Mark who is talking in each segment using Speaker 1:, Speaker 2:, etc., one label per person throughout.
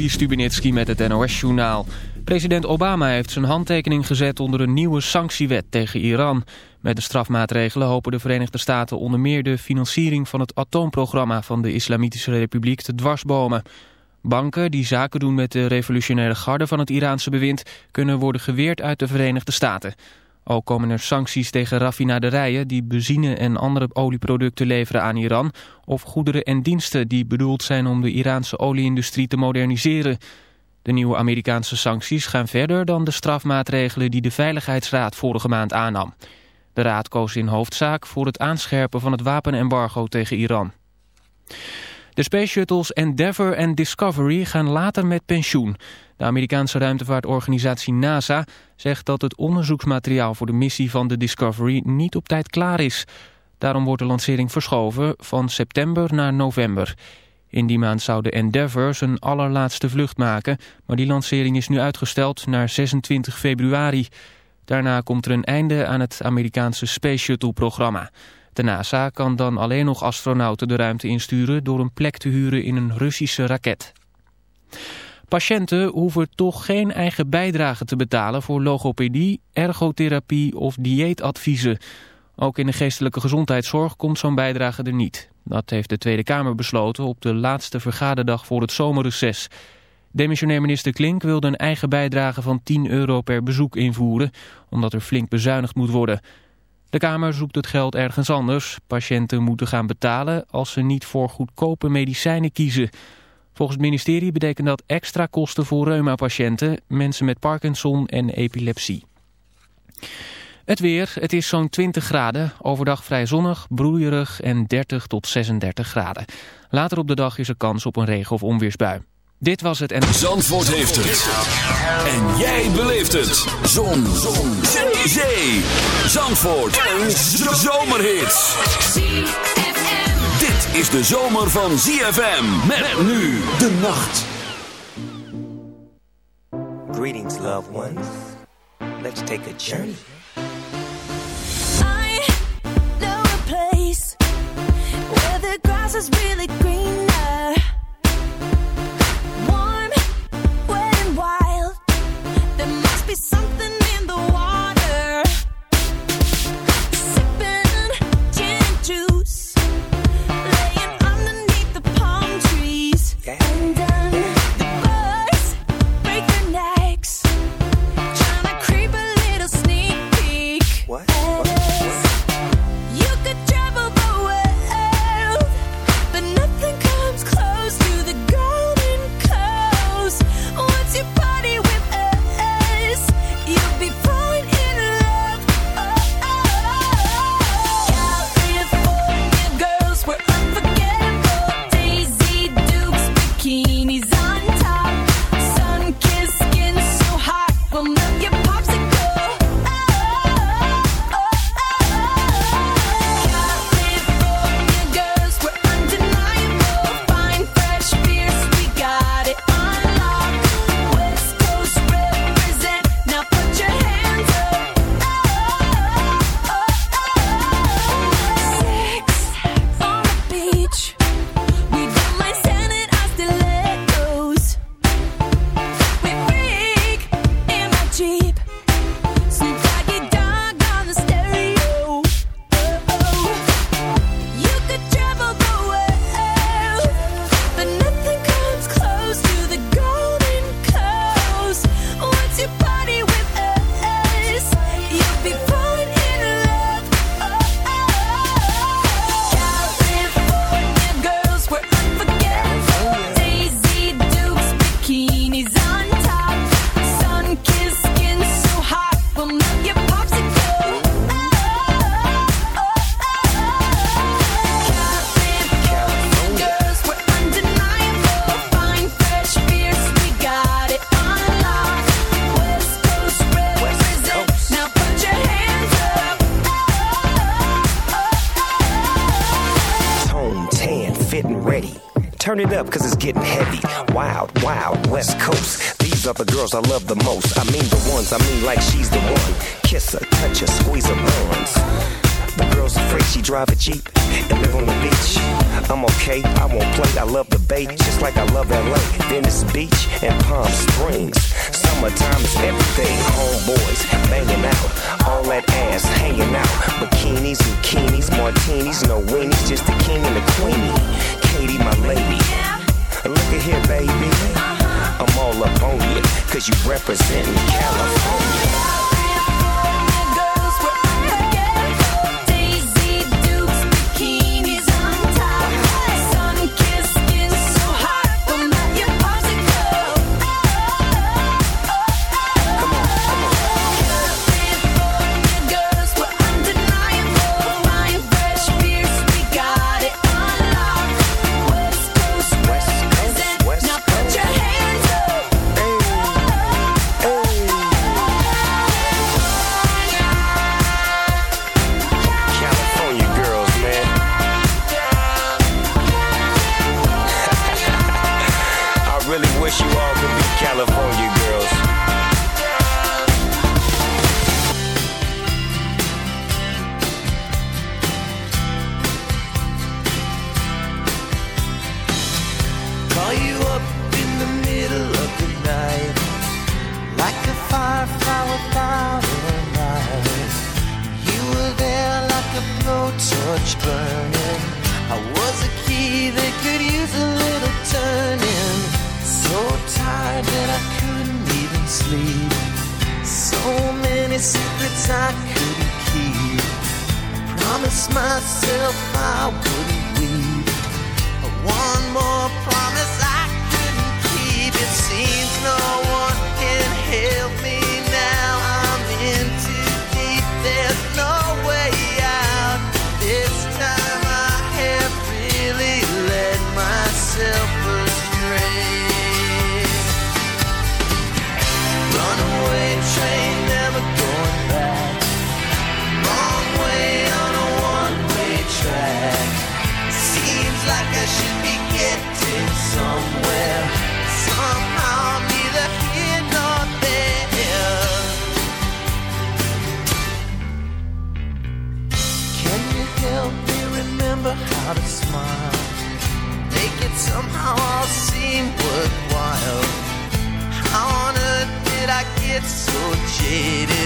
Speaker 1: Juri Stubenitski met het NOS-journaal. President Obama heeft zijn handtekening gezet onder een nieuwe sanctiewet tegen Iran. Met de strafmaatregelen hopen de Verenigde Staten onder meer de financiering van het atoomprogramma van de Islamitische Republiek te dwarsbomen. Banken die zaken doen met de revolutionaire garde van het Iraanse bewind kunnen worden geweerd uit de Verenigde Staten. Ook komen er sancties tegen raffinaderijen die benzine en andere olieproducten leveren aan Iran... of goederen en diensten die bedoeld zijn om de Iraanse olieindustrie te moderniseren. De nieuwe Amerikaanse sancties gaan verder dan de strafmaatregelen die de Veiligheidsraad vorige maand aannam. De raad koos in hoofdzaak voor het aanscherpen van het wapenembargo tegen Iran. De Space Shuttles Endeavour en Discovery gaan later met pensioen. De Amerikaanse ruimtevaartorganisatie NASA zegt dat het onderzoeksmateriaal voor de missie van de Discovery niet op tijd klaar is. Daarom wordt de lancering verschoven van september naar november. In die maand zou de Endeavour zijn allerlaatste vlucht maken, maar die lancering is nu uitgesteld naar 26 februari. Daarna komt er een einde aan het Amerikaanse Space Shuttle-programma. De NASA kan dan alleen nog astronauten de ruimte insturen door een plek te huren in een Russische raket. Patiënten hoeven toch geen eigen bijdrage te betalen voor logopedie, ergotherapie of dieetadviezen. Ook in de geestelijke gezondheidszorg komt zo'n bijdrage er niet. Dat heeft de Tweede Kamer besloten op de laatste vergaderdag voor het zomerreces. Demissionair minister Klink wilde een eigen bijdrage van 10 euro per bezoek invoeren, omdat er flink bezuinigd moet worden. De Kamer zoekt het geld ergens anders. Patiënten moeten gaan betalen als ze niet voor goedkope medicijnen kiezen. Volgens het ministerie betekent dat extra kosten voor reumapatiënten, mensen met Parkinson en epilepsie. Het weer, het is zo'n 20 graden, overdag vrij zonnig, broeierig en 30 tot 36 graden. Later op de dag is er kans op een regen- of onweersbui. Dit was het en...
Speaker 2: Zandvoort heeft het. En jij beleeft het. Zon. Zon. Zee. Zandvoort. Een zomerhit. Dit is de zomer van ZFM. Met nu de nacht.
Speaker 3: Greetings, loved ones. Let's take a journey.
Speaker 4: I know a place where the grass is really greener. Up,
Speaker 3: cause
Speaker 4: it
Speaker 5: is.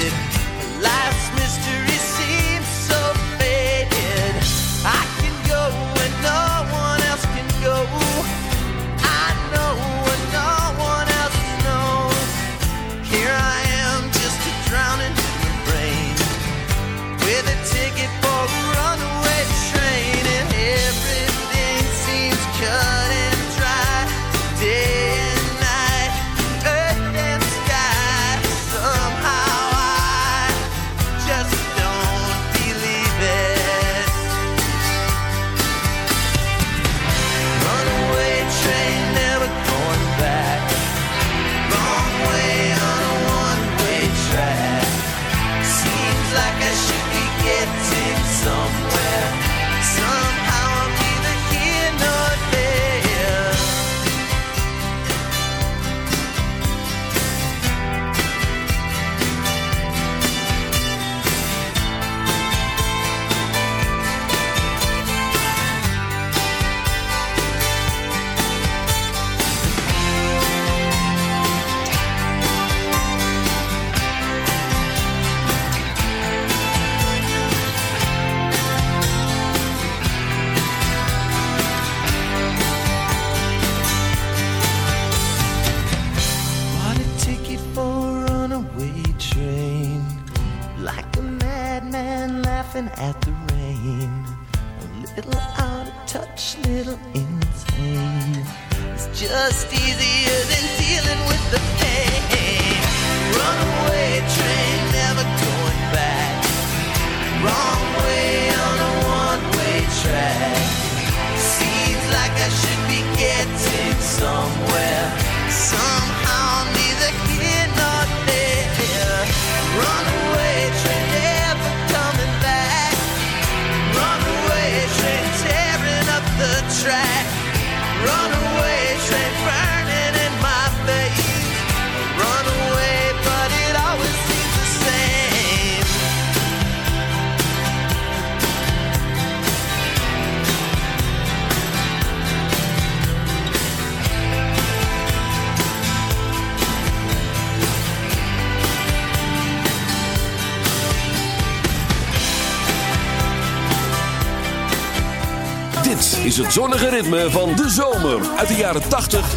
Speaker 4: is het zonnige ritme van de zomer. Uit de jaren 80.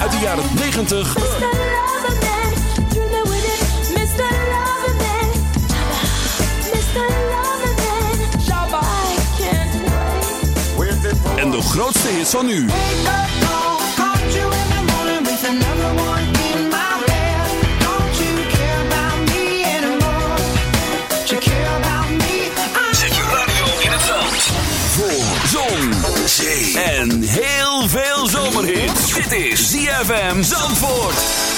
Speaker 4: Uit de jaren 90. grootste hits van nu. Radio in het zand. Voor zon, zee en heel veel zomerhit. Dit is ZFM Zandvoort.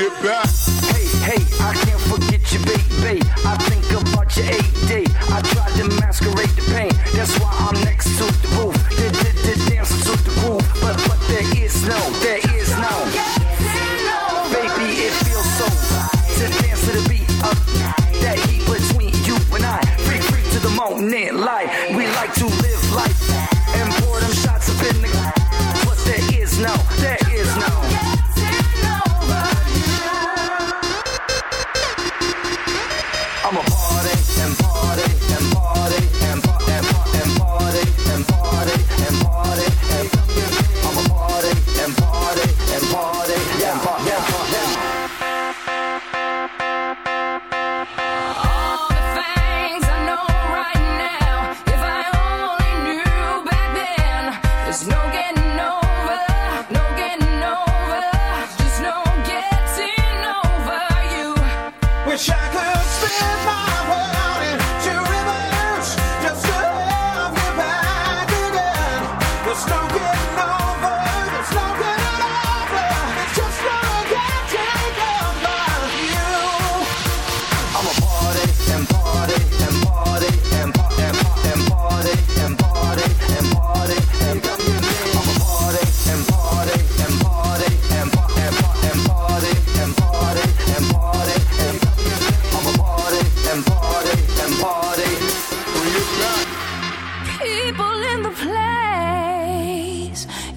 Speaker 4: get back.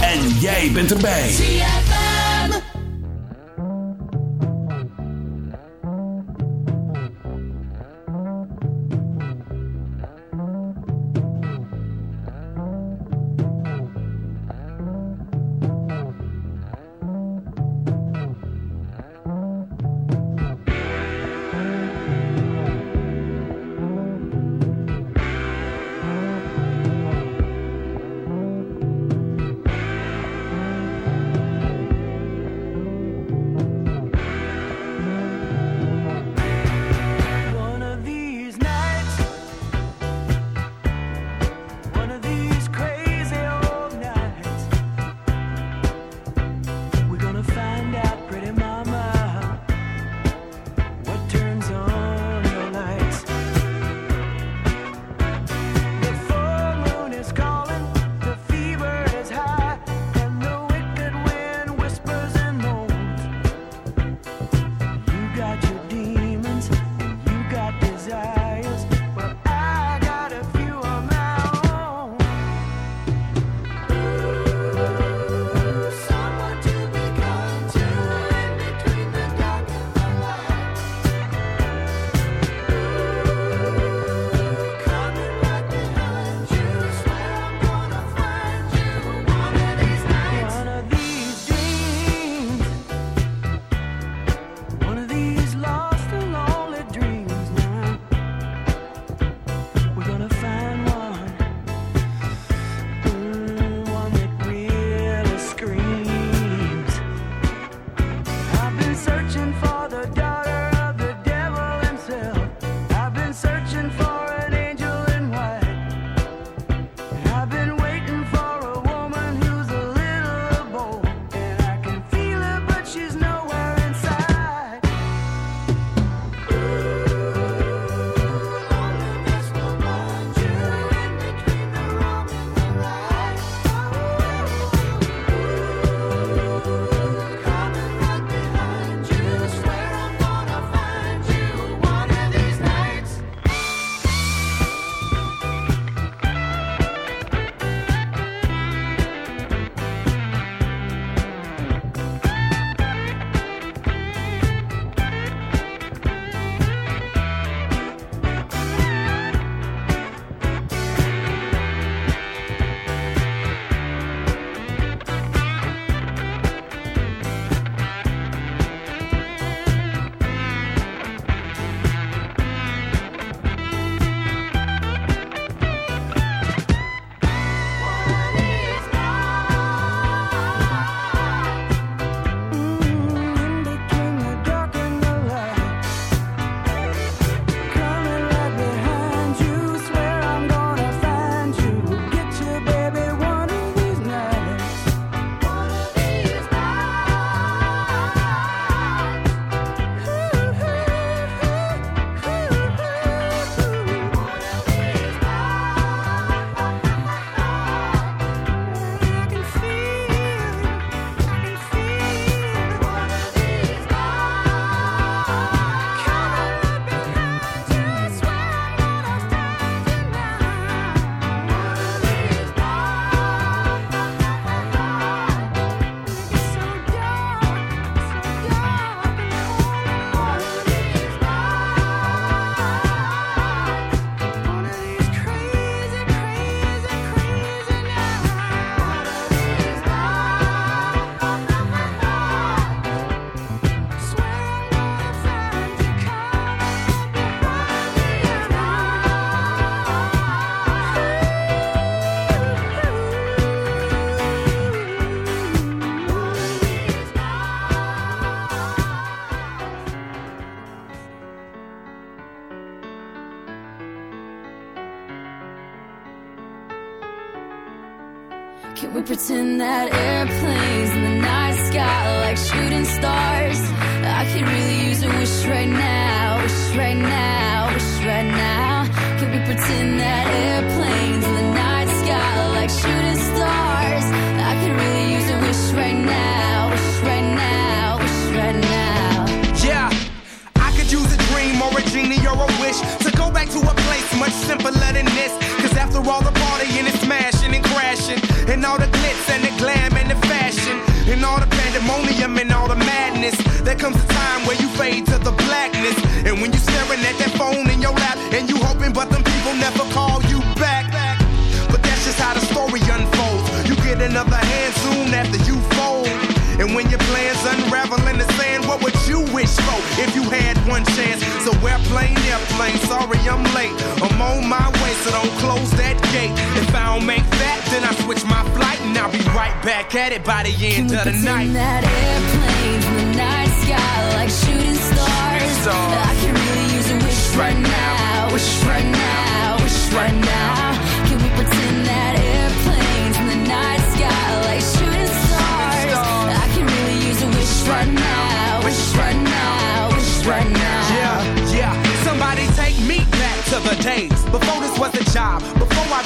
Speaker 2: En jij bent erbij.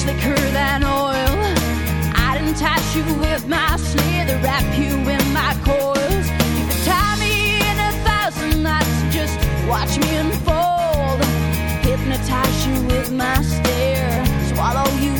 Speaker 4: Constrictor, slicker than oil. I'd entice you with my slither, wrap you in my coils. You could tie me in a thousand knots, just watch me unfold. Hypnotize you with my stare, swallow you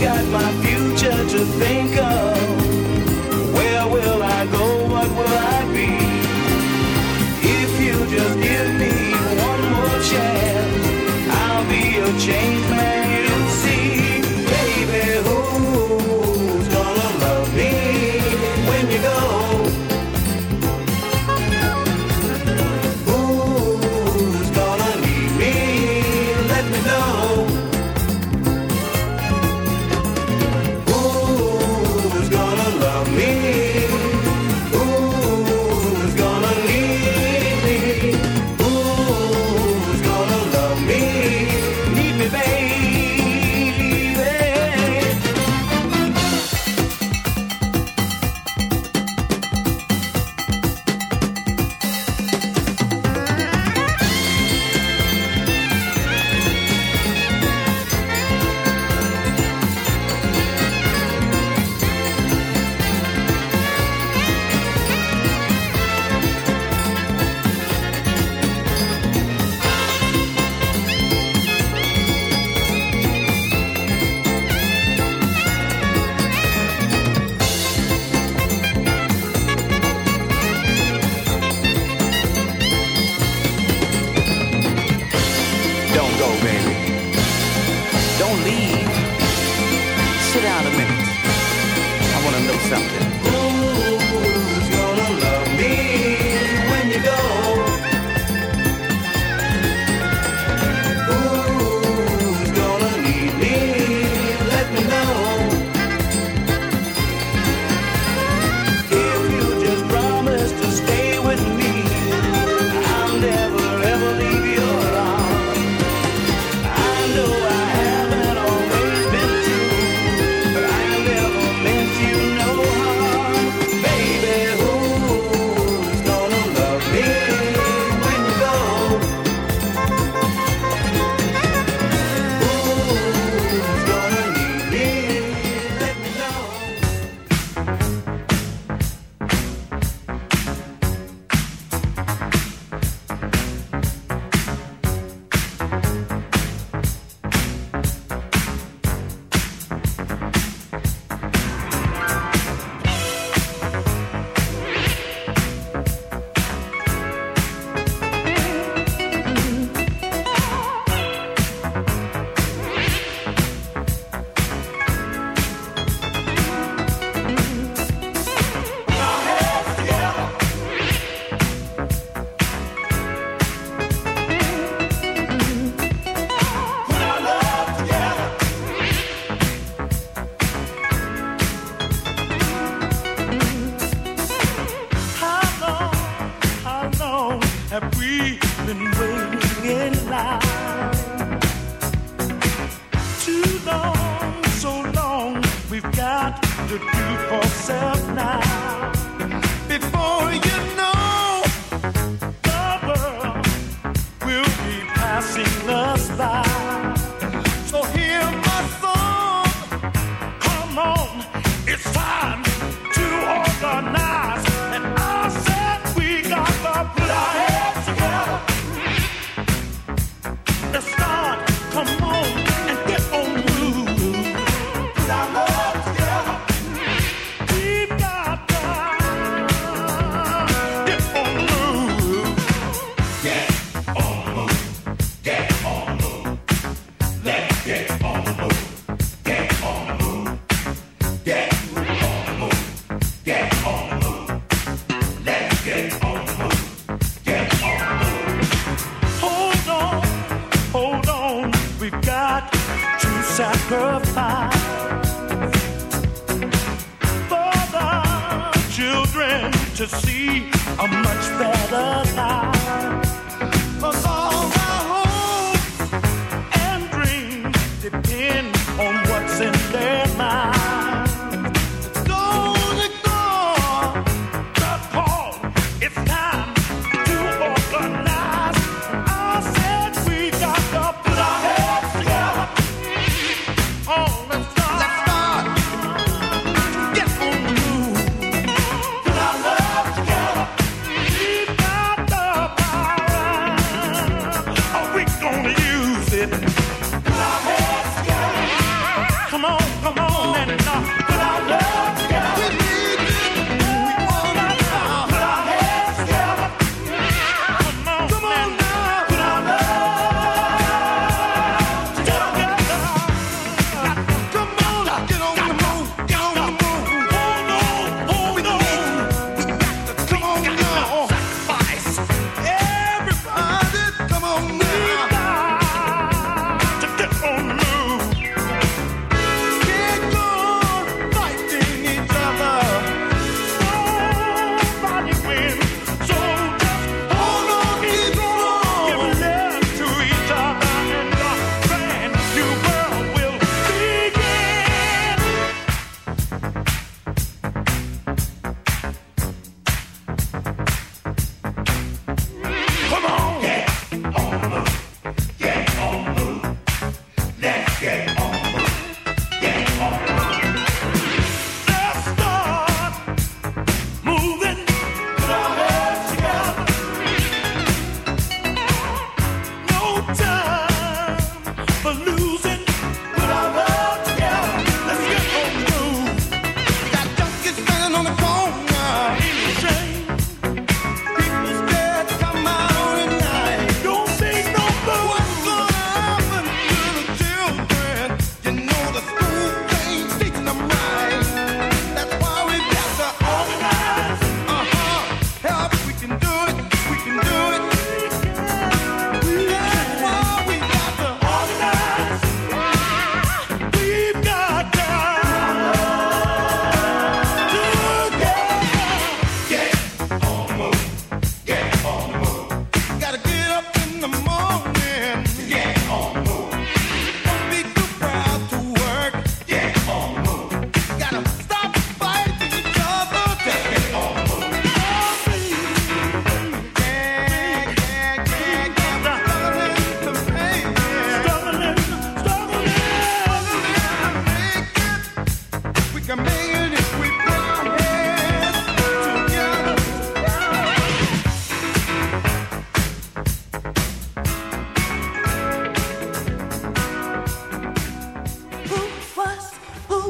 Speaker 6: got my future to think of.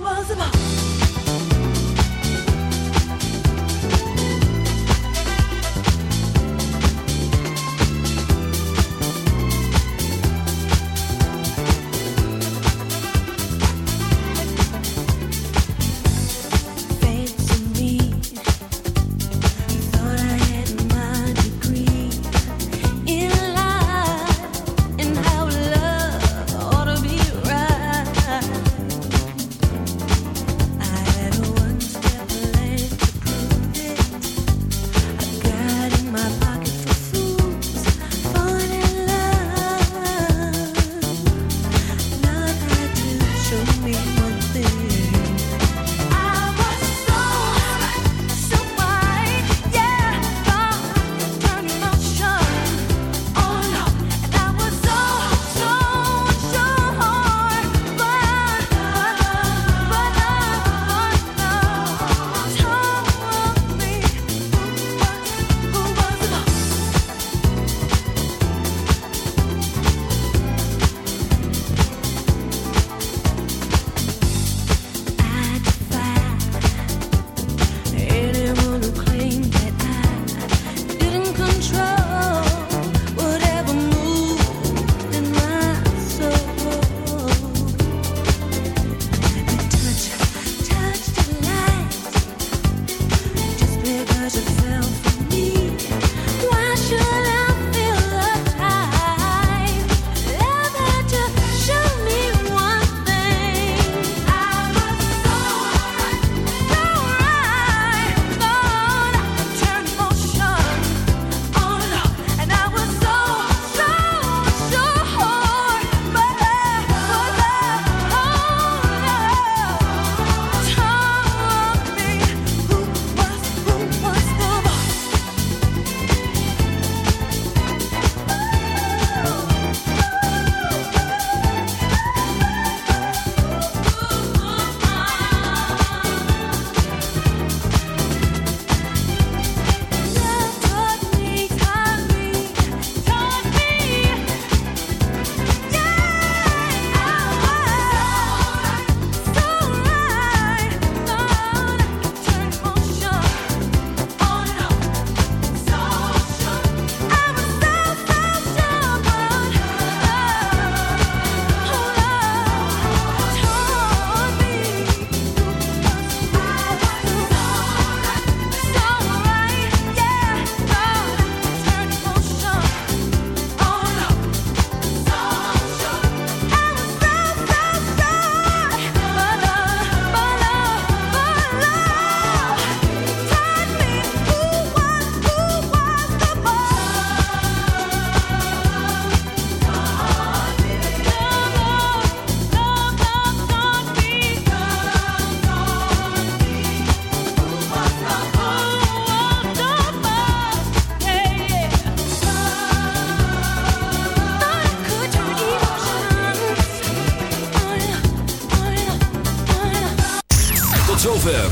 Speaker 6: わず
Speaker 7: ば